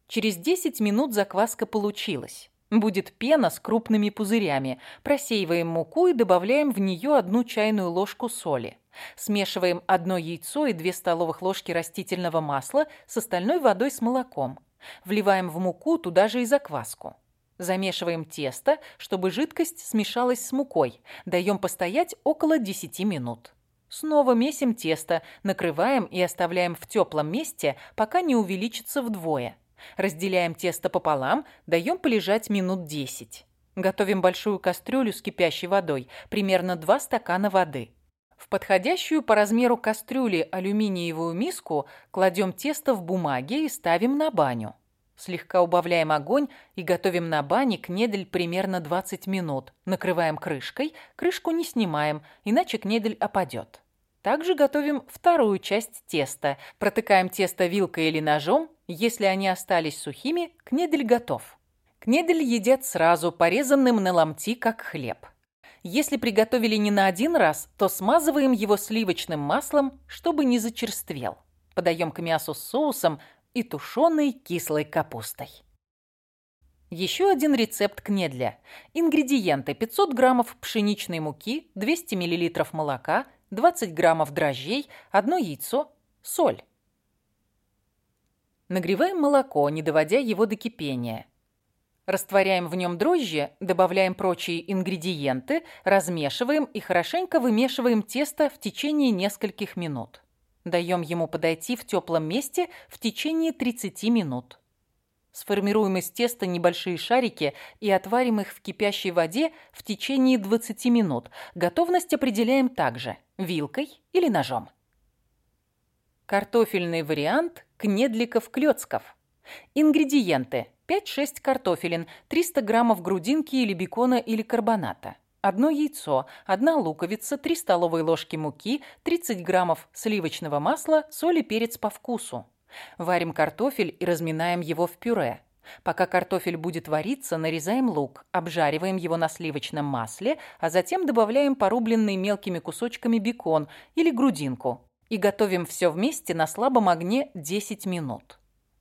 Через 10 минут закваска получилась. Будет пена с крупными пузырями. Просеиваем муку и добавляем в нее одну чайную ложку соли. Смешиваем одно яйцо и 2 столовых ложки растительного масла с остальной водой с молоком. Вливаем в муку туда же и закваску. Замешиваем тесто, чтобы жидкость смешалась с мукой. Даем постоять около 10 минут. Снова месим тесто, накрываем и оставляем в теплом месте, пока не увеличится вдвое. Разделяем тесто пополам, даем полежать минут 10. Готовим большую кастрюлю с кипящей водой, примерно 2 стакана воды. В подходящую по размеру кастрюли алюминиевую миску кладем тесто в бумаге и ставим на баню. Слегка убавляем огонь и готовим на бане кнедель примерно 20 минут. Накрываем крышкой, крышку не снимаем, иначе кнедель опадет. Также готовим вторую часть теста. Протыкаем тесто вилкой или ножом. Если они остались сухими, кнедель готов. Кнедель едят сразу, порезанным на ломти, как хлеб. Если приготовили не на один раз, то смазываем его сливочным маслом, чтобы не зачерствел. Подаем к мясу с соусом, и тушеной кислой капустой. Еще один рецепт кнедля. Ингредиенты. 500 граммов пшеничной муки, 200 миллилитров молока, 20 граммов дрожжей, одно яйцо, соль. Нагреваем молоко, не доводя его до кипения. Растворяем в нем дрожжи, добавляем прочие ингредиенты, размешиваем и хорошенько вымешиваем тесто в течение нескольких минут. Даем ему подойти в теплом месте в течение 30 минут. Сформируем из теста небольшие шарики и отварим их в кипящей воде в течение 20 минут. Готовность определяем также вилкой или ножом. Картофельный вариант кнедликов-клёцков. Ингредиенты. 5-6 картофелин, 300 граммов грудинки или бекона или карбоната. Одно яйцо, одна луковица, 3 столовые ложки муки, 30 граммов сливочного масла, соль и перец по вкусу. Варим картофель и разминаем его в пюре. Пока картофель будет вариться, нарезаем лук, обжариваем его на сливочном масле, а затем добавляем порубленный мелкими кусочками бекон или грудинку и готовим все вместе на слабом огне 10 минут.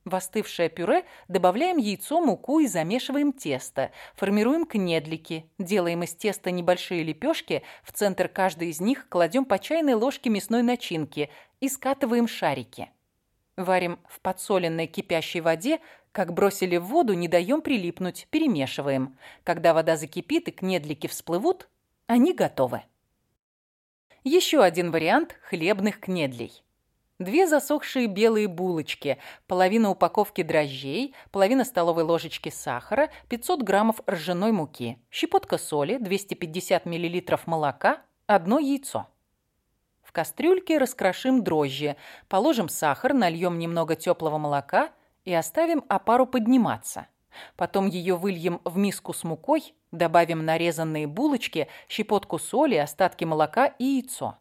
В остывшее пюре добавляем яйцо, муку и замешиваем тесто. Формируем кнедлики. Делаем из теста небольшие лепешки. В центр каждой из них кладем по чайной ложке мясной начинки и скатываем шарики. Варим в подсоленной кипящей воде. Как бросили в воду, не даем прилипнуть. Перемешиваем. Когда вода закипит и кнедлики всплывут, они готовы. Еще один вариант хлебных кнедлей. Две засохшие белые булочки, половина упаковки дрожжей, половина столовой ложечки сахара, 500 граммов ржаной муки, щепотка соли, 250 миллилитров молока, одно яйцо. В кастрюльке раскрошим дрожжи, положим сахар, нальем немного теплого молока и оставим опару подниматься. Потом ее выльем в миску с мукой, Добавим нарезанные булочки, щепотку соли, остатки молока и яйцо.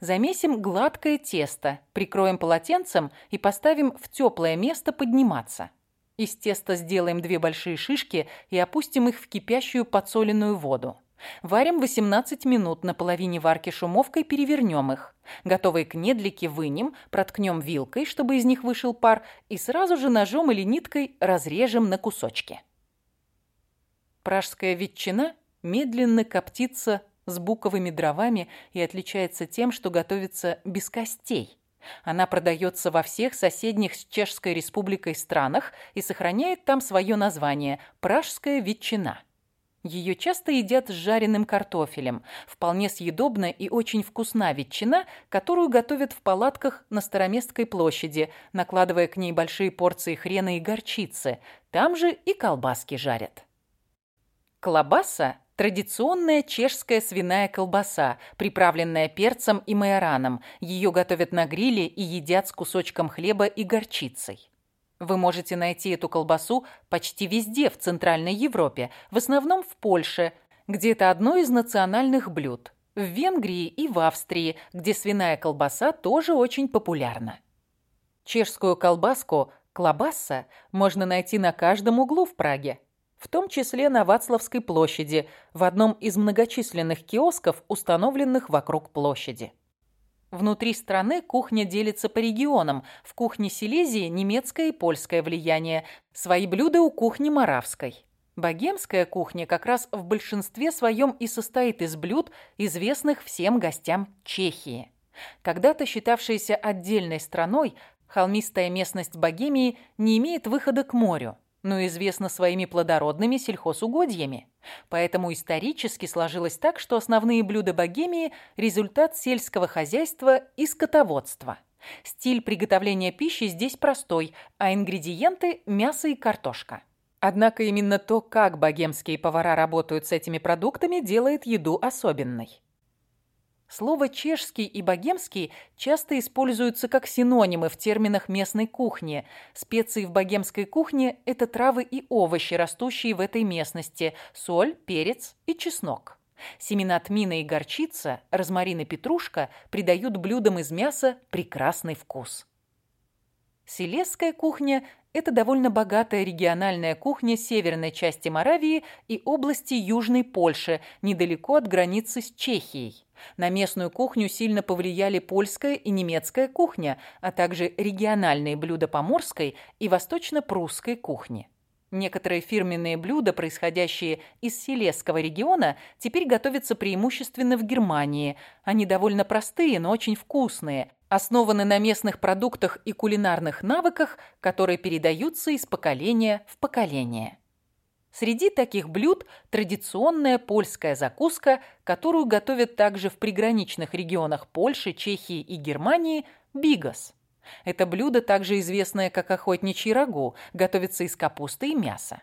Замесим гладкое тесто, прикроем полотенцем и поставим в теплое место подниматься. Из теста сделаем две большие шишки и опустим их в кипящую подсоленную воду. Варим 18 минут, на половине варки шумовкой перевернем их. Готовые кнедлики вынем, проткнем вилкой, чтобы из них вышел пар, и сразу же ножом или ниткой разрежем на кусочки. Пражская ветчина медленно коптится с буковыми дровами и отличается тем, что готовится без костей. Она продается во всех соседних с Чешской республикой странах и сохраняет там свое название – пражская ветчина. Ее часто едят с жареным картофелем. Вполне съедобна и очень вкусна ветчина, которую готовят в палатках на Староместской площади, накладывая к ней большие порции хрена и горчицы. Там же и колбаски жарят. Колбаса – традиционная чешская свиная колбаса, приправленная перцем и майораном. Ее готовят на гриле и едят с кусочком хлеба и горчицей. Вы можете найти эту колбасу почти везде в Центральной Европе, в основном в Польше, где это одно из национальных блюд. В Венгрии и в Австрии, где свиная колбаса тоже очень популярна. Чешскую колбаску, клобасса, можно найти на каждом углу в Праге в том числе на Вацлавской площади, в одном из многочисленных киосков, установленных вокруг площади. Внутри страны кухня делится по регионам. В кухне Силезии немецкое и польское влияние. Свои блюда у кухни Моравской. Богемская кухня как раз в большинстве своем и состоит из блюд, известных всем гостям Чехии. Когда-то считавшаяся отдельной страной, холмистая местность Богемии не имеет выхода к морю но известна своими плодородными сельхозугодьями. Поэтому исторически сложилось так, что основные блюда Богемии – результат сельского хозяйства и скотоводства. Стиль приготовления пищи здесь простой, а ингредиенты – мясо и картошка. Однако именно то, как богемские повара работают с этими продуктами, делает еду особенной. Слово «чешский» и «богемский» часто используются как синонимы в терминах местной кухни. Специи в богемской кухне – это травы и овощи, растущие в этой местности, соль, перец и чеснок. Семена тмина и горчица, розмарин и петрушка придают блюдам из мяса прекрасный вкус. Селесская кухня – это довольно богатая региональная кухня северной части Моравии и области Южной Польши, недалеко от границы с Чехией. На местную кухню сильно повлияли польская и немецкая кухня, а также региональные блюда поморской и восточно-прусской кухни. Некоторые фирменные блюда, происходящие из Силесского региона, теперь готовятся преимущественно в Германии. Они довольно простые, но очень вкусные, основаны на местных продуктах и кулинарных навыках, которые передаются из поколения в поколение. Среди таких блюд традиционная польская закуска, которую готовят также в приграничных регионах Польши, Чехии и Германии – бигос. Это блюдо, также известное как охотничий рагу, готовится из капусты и мяса.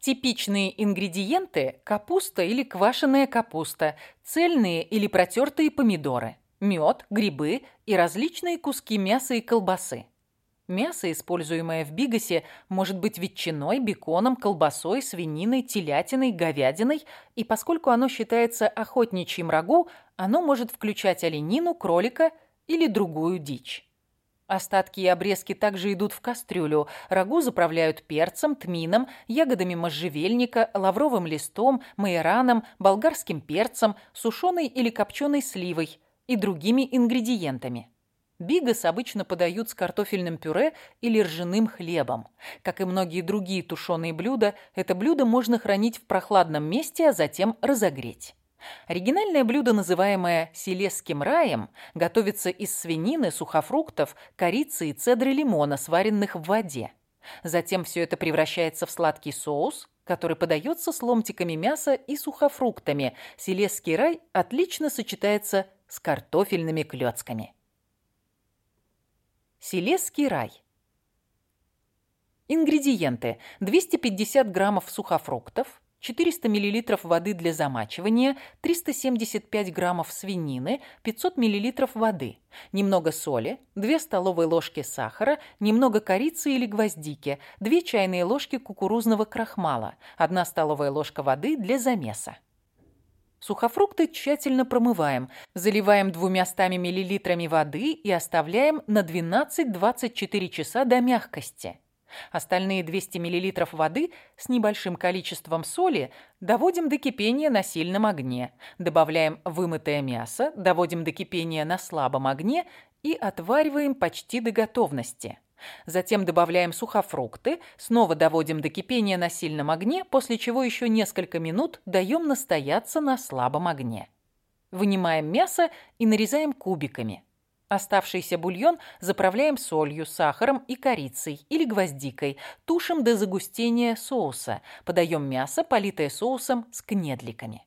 Типичные ингредиенты – капуста или квашеная капуста, цельные или протертые помидоры, мед, грибы и различные куски мяса и колбасы. Мясо, используемое в бигасе, может быть ветчиной, беконом, колбасой, свининой, телятиной, говядиной, и поскольку оно считается охотничьим рагу, оно может включать оленину, кролика или другую дичь. Остатки и обрезки также идут в кастрюлю. Рагу заправляют перцем, тмином, ягодами можжевельника, лавровым листом, майораном, болгарским перцем, сушеной или копченой сливой и другими ингредиентами. Бигас обычно подают с картофельным пюре или ржаным хлебом. Как и многие другие тушеные блюда, это блюдо можно хранить в прохладном месте, а затем разогреть. Оригинальное блюдо, называемое «селесским раем», готовится из свинины, сухофруктов, корицы и цедры лимона, сваренных в воде. Затем все это превращается в сладкий соус, который подается с ломтиками мяса и сухофруктами. Селесский рай отлично сочетается с картофельными клетками. Селесский рай. Ингредиенты. 250 граммов сухофруктов, 400 мл воды для замачивания, 375 граммов свинины, 500 мл воды, немного соли, 2 столовые ложки сахара, немного корицы или гвоздики, 2 чайные ложки кукурузного крахмала, 1 столовая ложка воды для замеса. Сухофрукты тщательно промываем, заливаем 200 мл воды и оставляем на 12-24 часа до мягкости. Остальные 200 мл воды с небольшим количеством соли доводим до кипения на сильном огне. Добавляем вымытое мясо, доводим до кипения на слабом огне и отвариваем почти до готовности. Затем добавляем сухофрукты, снова доводим до кипения на сильном огне, после чего еще несколько минут даем настояться на слабом огне. Вынимаем мясо и нарезаем кубиками. Оставшийся бульон заправляем солью, сахаром и корицей или гвоздикой, тушим до загустения соуса, подаем мясо, политое соусом с кнедликами.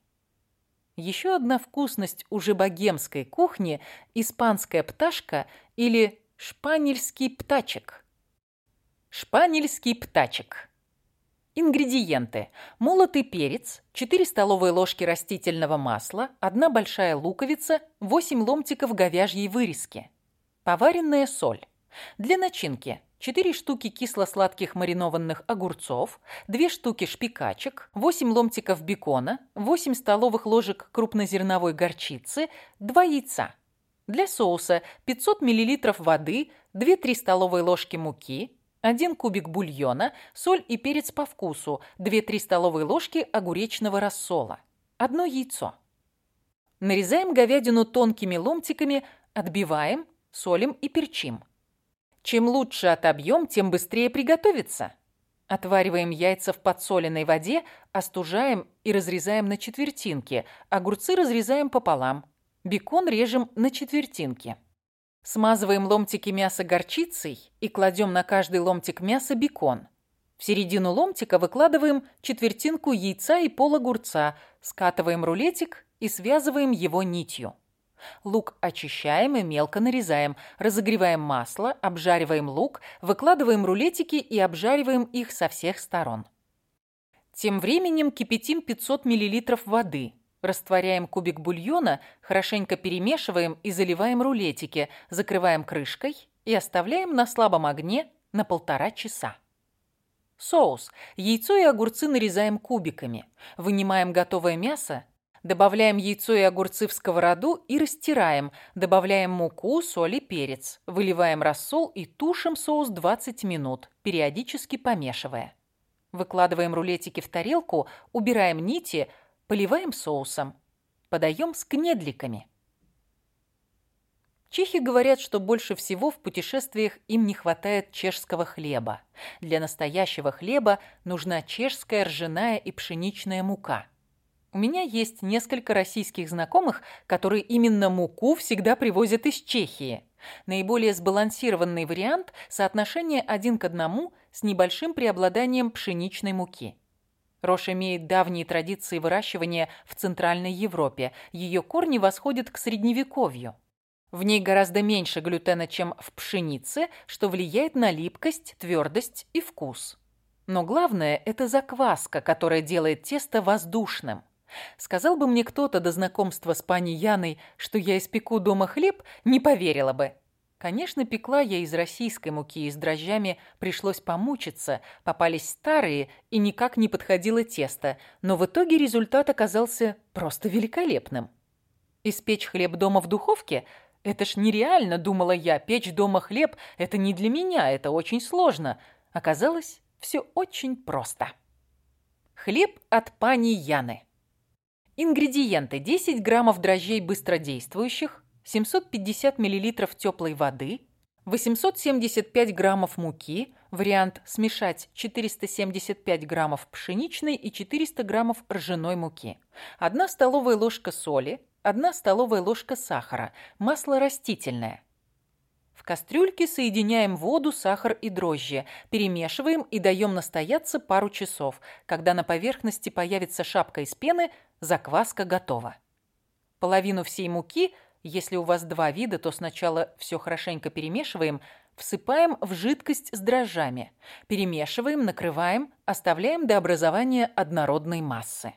Еще одна вкусность уже богемской кухни – испанская пташка или шпанельский птачек. Шпанельский птачек. Ингредиенты. Молотый перец, 4 столовые ложки растительного масла, 1 большая луковица, 8 ломтиков говяжьей вырезки. Поваренная соль. Для начинки 4 штуки кисло-сладких маринованных огурцов, 2 штуки шпикачек, 8 ломтиков бекона, 8 столовых ложек крупнозерновой горчицы, 2 яйца. Для соуса 500 мл воды, 2-3 столовые ложки муки, 1 кубик бульона, соль и перец по вкусу, 2-3 столовые ложки огуречного рассола, одно яйцо. Нарезаем говядину тонкими ломтиками, отбиваем, солим и перчим. Чем лучше отобьем, тем быстрее приготовится. Отвариваем яйца в подсоленной воде, остужаем и разрезаем на четвертинки. Огурцы разрезаем пополам. Бекон режем на четвертинки. Смазываем ломтики мяса горчицей и кладем на каждый ломтик мяса бекон. В середину ломтика выкладываем четвертинку яйца и пол огурца, скатываем рулетик и связываем его нитью. Лук очищаем и мелко нарезаем, разогреваем масло, обжариваем лук, выкладываем рулетики и обжариваем их со всех сторон. Тем временем кипятим 500 мл воды – Растворяем кубик бульона, хорошенько перемешиваем и заливаем рулетики, закрываем крышкой и оставляем на слабом огне на полтора часа. Соус. Яйцо и огурцы нарезаем кубиками. Вынимаем готовое мясо, добавляем яйцо и огурцы в сковороду и растираем. Добавляем муку, соль и перец. Выливаем рассол и тушим соус 20 минут, периодически помешивая. Выкладываем рулетики в тарелку, убираем нити – Поливаем соусом. Подаем с кнедликами. Чехи говорят, что больше всего в путешествиях им не хватает чешского хлеба. Для настоящего хлеба нужна чешская ржаная и пшеничная мука. У меня есть несколько российских знакомых, которые именно муку всегда привозят из Чехии. Наиболее сбалансированный вариант – соотношение один к одному с небольшим преобладанием пшеничной муки. Рожь имеет давние традиции выращивания в Центральной Европе. Ее корни восходят к Средневековью. В ней гораздо меньше глютена, чем в пшенице, что влияет на липкость, твердость и вкус. Но главное – это закваска, которая делает тесто воздушным. Сказал бы мне кто-то до знакомства с пани Яной, что я испеку дома хлеб, не поверила бы. Конечно, пекла я из российской муки, и с дрожжами пришлось помучиться, попались старые и никак не подходило тесто, но в итоге результат оказался просто великолепным. Испечь хлеб дома в духовке – это ж нереально, думала я, печь дома хлеб – это не для меня, это очень сложно. Оказалось, все очень просто. Хлеб от пани Яны. Ингредиенты. 10 граммов дрожжей быстродействующих, 750 мл теплой воды, 875 граммов муки, вариант смешать 475 граммов пшеничной и 400 граммов ржаной муки, 1 столовая ложка соли, 1 столовая ложка сахара, масло растительное. В кастрюльке соединяем воду, сахар и дрожжи, перемешиваем и даем настояться пару часов. Когда на поверхности появится шапка из пены, закваска готова. Половину всей муки – если у вас два вида, то сначала все хорошенько перемешиваем, всыпаем в жидкость с дрожжами, перемешиваем, накрываем, оставляем до образования однородной массы.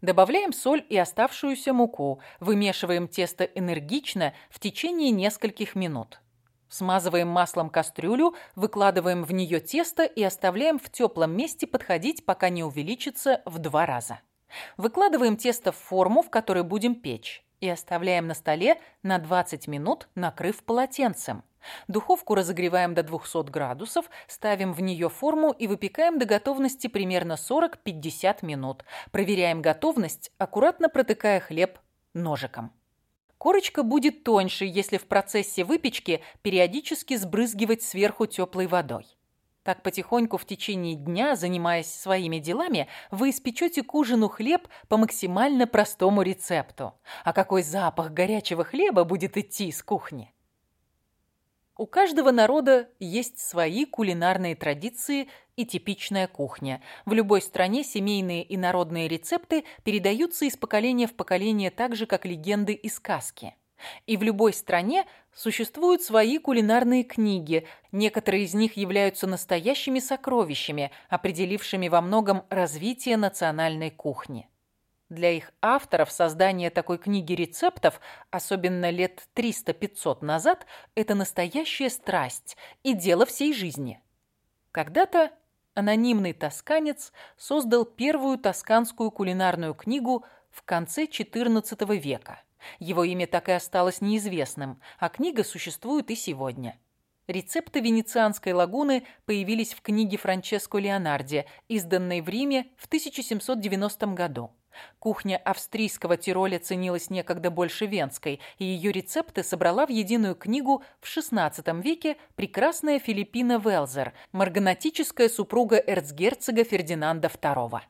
Добавляем соль и оставшуюся муку, вымешиваем тесто энергично в течение нескольких минут. Смазываем маслом кастрюлю, выкладываем в нее тесто и оставляем в теплом месте подходить, пока не увеличится в два раза. Выкладываем тесто в форму, в которой будем печь, и оставляем на столе на 20 минут, накрыв полотенцем. Духовку разогреваем до 200 градусов, ставим в нее форму и выпекаем до готовности примерно 40-50 минут. Проверяем готовность, аккуратно протыкая хлеб ножиком. Корочка будет тоньше, если в процессе выпечки периодически сбрызгивать сверху теплой водой. Так потихоньку в течение дня, занимаясь своими делами, вы испечете к ужину хлеб по максимально простому рецепту. А какой запах горячего хлеба будет идти из кухни? У каждого народа есть свои кулинарные традиции и типичная кухня. В любой стране семейные и народные рецепты передаются из поколения в поколение так же, как легенды и сказки. И в любой стране существуют свои кулинарные книги. Некоторые из них являются настоящими сокровищами, определившими во многом развитие национальной кухни. Для их авторов создание такой книги рецептов, особенно лет 300-500 назад, это настоящая страсть и дело всей жизни. Когда-то анонимный тосканец создал первую тосканскую кулинарную книгу в конце XIV века. Его имя так и осталось неизвестным, а книга существует и сегодня. Рецепты венецианской лагуны появились в книге Франческо Леонарди, изданной в Риме в 1790 году. Кухня австрийского Тироля ценилась некогда больше венской, и ее рецепты собрала в единую книгу в XVI веке прекрасная Филиппина Велзер, марганатическая супруга эрцгерцога Фердинанда II.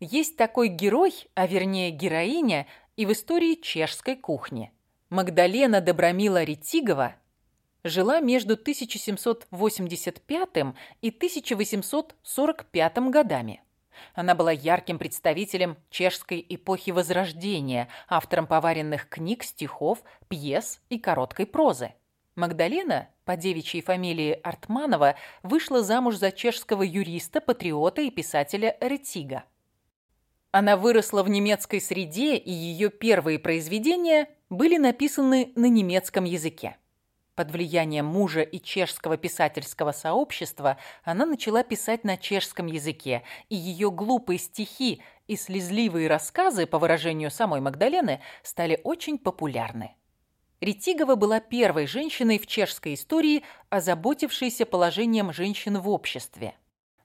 Есть такой герой, а вернее героиня, и в истории чешской кухни. Магдалена Добромила Ретигова жила между 1785 и 1845 годами. Она была ярким представителем чешской эпохи Возрождения, автором поваренных книг, стихов, пьес и короткой прозы. Магдалена, по девичьей фамилии Артманова, вышла замуж за чешского юриста, патриота и писателя Ретига. Она выросла в немецкой среде, и ее первые произведения были написаны на немецком языке. Под влиянием мужа и чешского писательского сообщества она начала писать на чешском языке, и ее глупые стихи и слезливые рассказы, по выражению самой Магдалены, стали очень популярны. Ретигова была первой женщиной в чешской истории, озаботившейся положением женщин в обществе.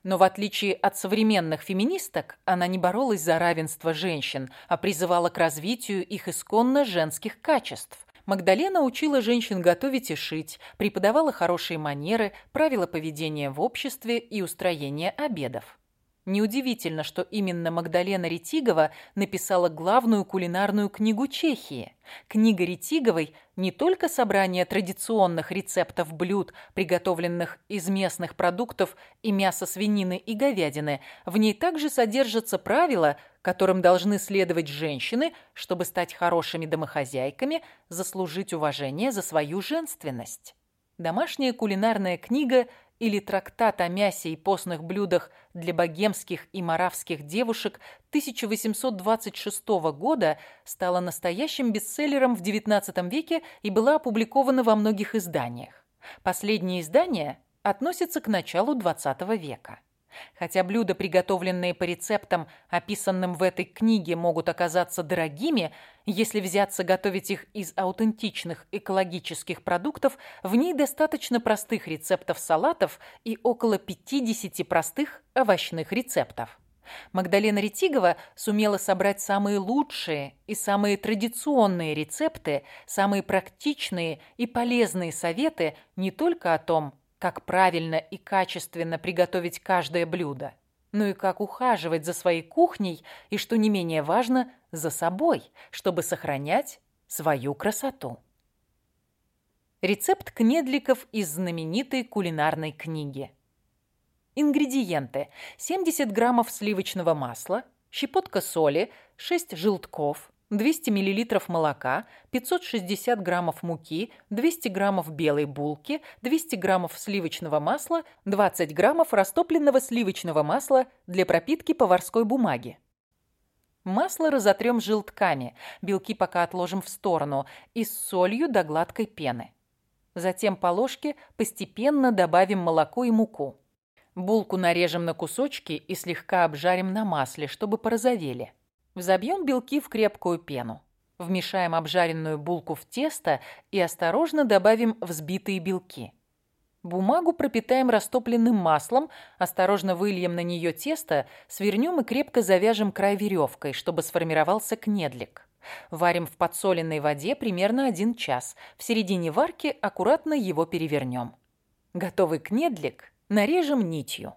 Но в отличие от современных феминисток, она не боролась за равенство женщин, а призывала к развитию их исконно женских качеств. Магдалена учила женщин готовить и шить, преподавала хорошие манеры, правила поведения в обществе и устроение обедов. Неудивительно, что именно Магдалена Ретигова написала главную кулинарную книгу Чехии. Книга Ретиговой не только собрание традиционных рецептов блюд, приготовленных из местных продуктов и мяса свинины и говядины, в ней также содержатся правила, которым должны следовать женщины, чтобы стать хорошими домохозяйками, заслужить уважение за свою женственность. Домашняя кулинарная книга – или трактат о мясе и постных блюдах для богемских и маравских девушек 1826 года стала настоящим бестселлером в XIX веке и была опубликована во многих изданиях. Последние издания относятся к началу XX века. Хотя блюда, приготовленные по рецептам, описанным в этой книге, могут оказаться дорогими, если взяться готовить их из аутентичных экологических продуктов, в ней достаточно простых рецептов салатов и около 50 простых овощных рецептов. Магдалена Ретигова сумела собрать самые лучшие и самые традиционные рецепты, самые практичные и полезные советы не только о том, как правильно и качественно приготовить каждое блюдо, но и как ухаживать за своей кухней и, что не менее важно, за собой, чтобы сохранять свою красоту. Рецепт кнедликов из знаменитой кулинарной книги. Ингредиенты. 70 граммов сливочного масла, щепотка соли, 6 желтков, 200 мл молока, 560 граммов муки, 200 граммов белой булки, 200 граммов сливочного масла, 20 граммов растопленного сливочного масла для пропитки поварской бумаги. Масло разотрем желтками, белки пока отложим в сторону и с солью до гладкой пены. Затем по ложке постепенно добавим молоко и муку. Булку нарежем на кусочки и слегка обжарим на масле, чтобы порозовели. Взобьем белки в крепкую пену. Вмешаем обжаренную булку в тесто и осторожно добавим взбитые белки. Бумагу пропитаем растопленным маслом, осторожно выльем на нее тесто, свернем и крепко завяжем край веревкой, чтобы сформировался кнедлик. Варим в подсоленной воде примерно один час. В середине варки аккуратно его перевернем. Готовый кнедлик нарежем нитью.